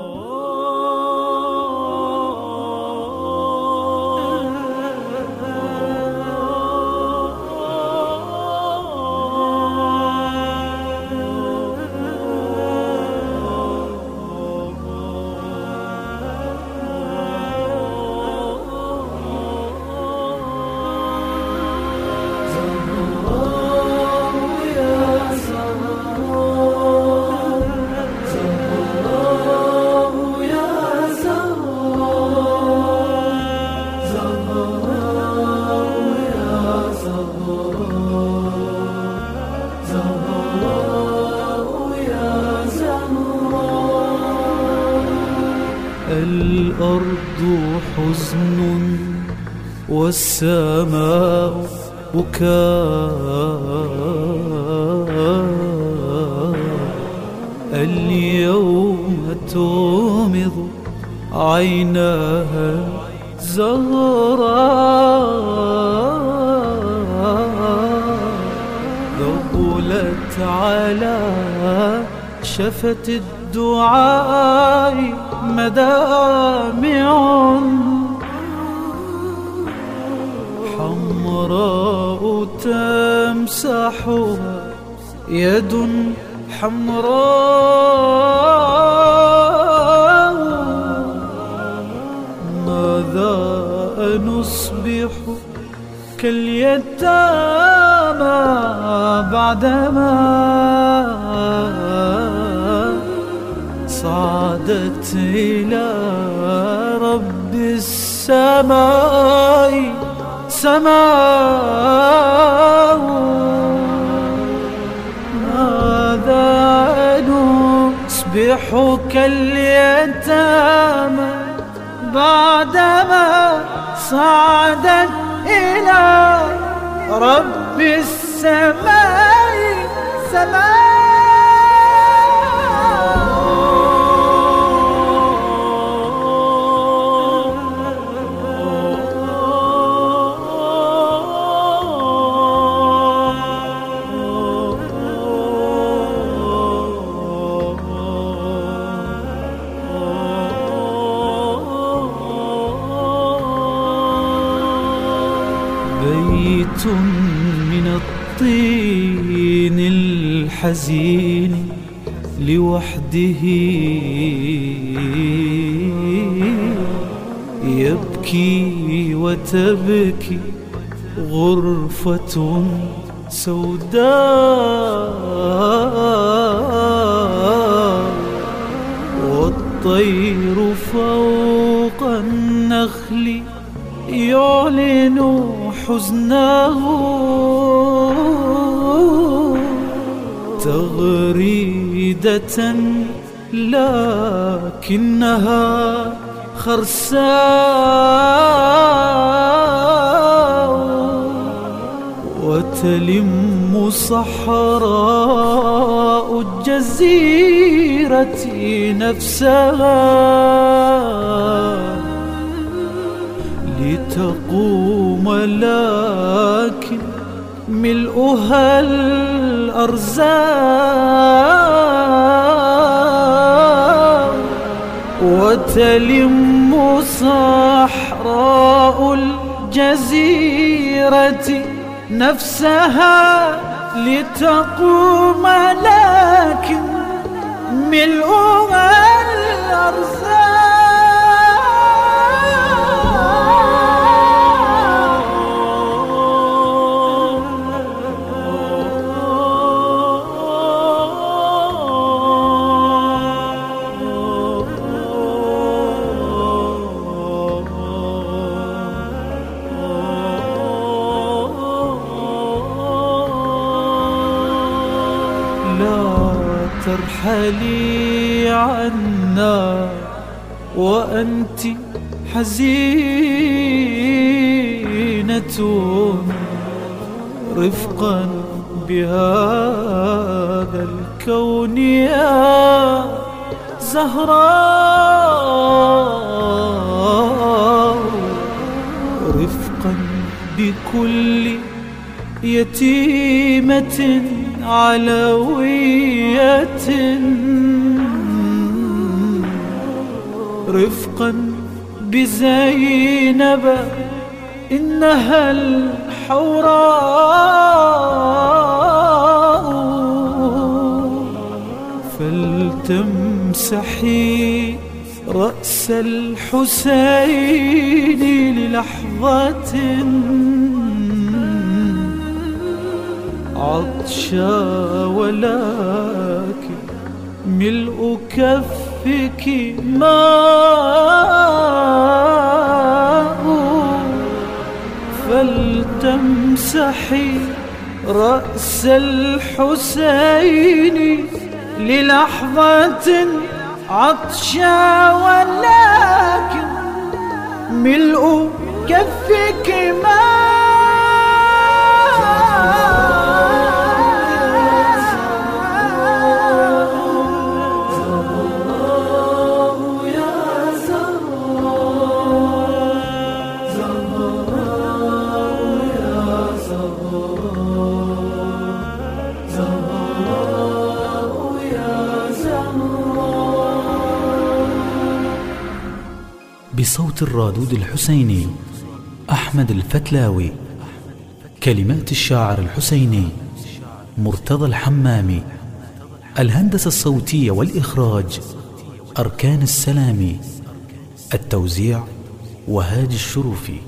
oh. الأرض حزن والسماء بكاء اليوم تومض عيناها زهراء على شفة الدعاء مدامع. حمراء تمسحها يد حمراء. ماذا نصبح كاليتامى؟ بعدما صعدت إلى رب السماء سماء. ماذا نصبح كاليتامى بعدما صعدت إلى رب السماء سماء. بيت الطين الحزين لوحده. يبكي وتبكي غرفة سوداء والطير فوق النخل يعلن حزنه. تغريدة لكنها خرساء وتلم صحراء الجزيرة نفسها لتقوم لكن ملؤها الأرزاق وتلم صحراء الجزيرة نفسها لتقوم لكن ملؤها لا ترحلي عنا وأنت حزينة رفقا بهذا الكون يا زهراء. رفقا بكل يتيمة علوية رفقا بزينب إنها الحوراء. فلتمسحي رأس الحسين للحظة. عطشا ولكن ملء كفك ماء فلتمسحي رأس الحسين للحظة عطشا ولكن ملء كفك بصوت الرادود الحسيني أحمد الفتلاوي. كلمات الشاعر الحسيني مرتضى الحمامي. الهندسة الصوتية والإخراج أركان السلامي. التوزيع وهاج الشروفي.